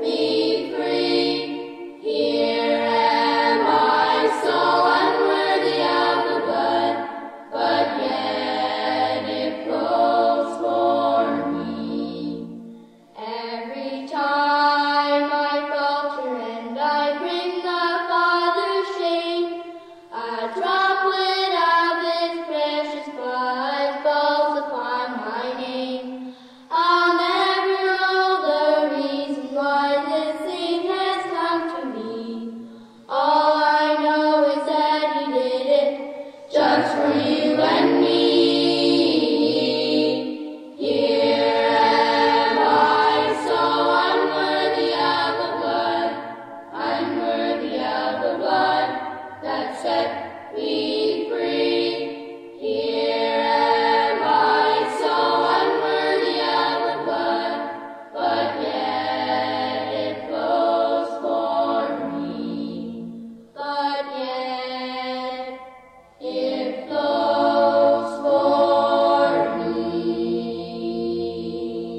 Me.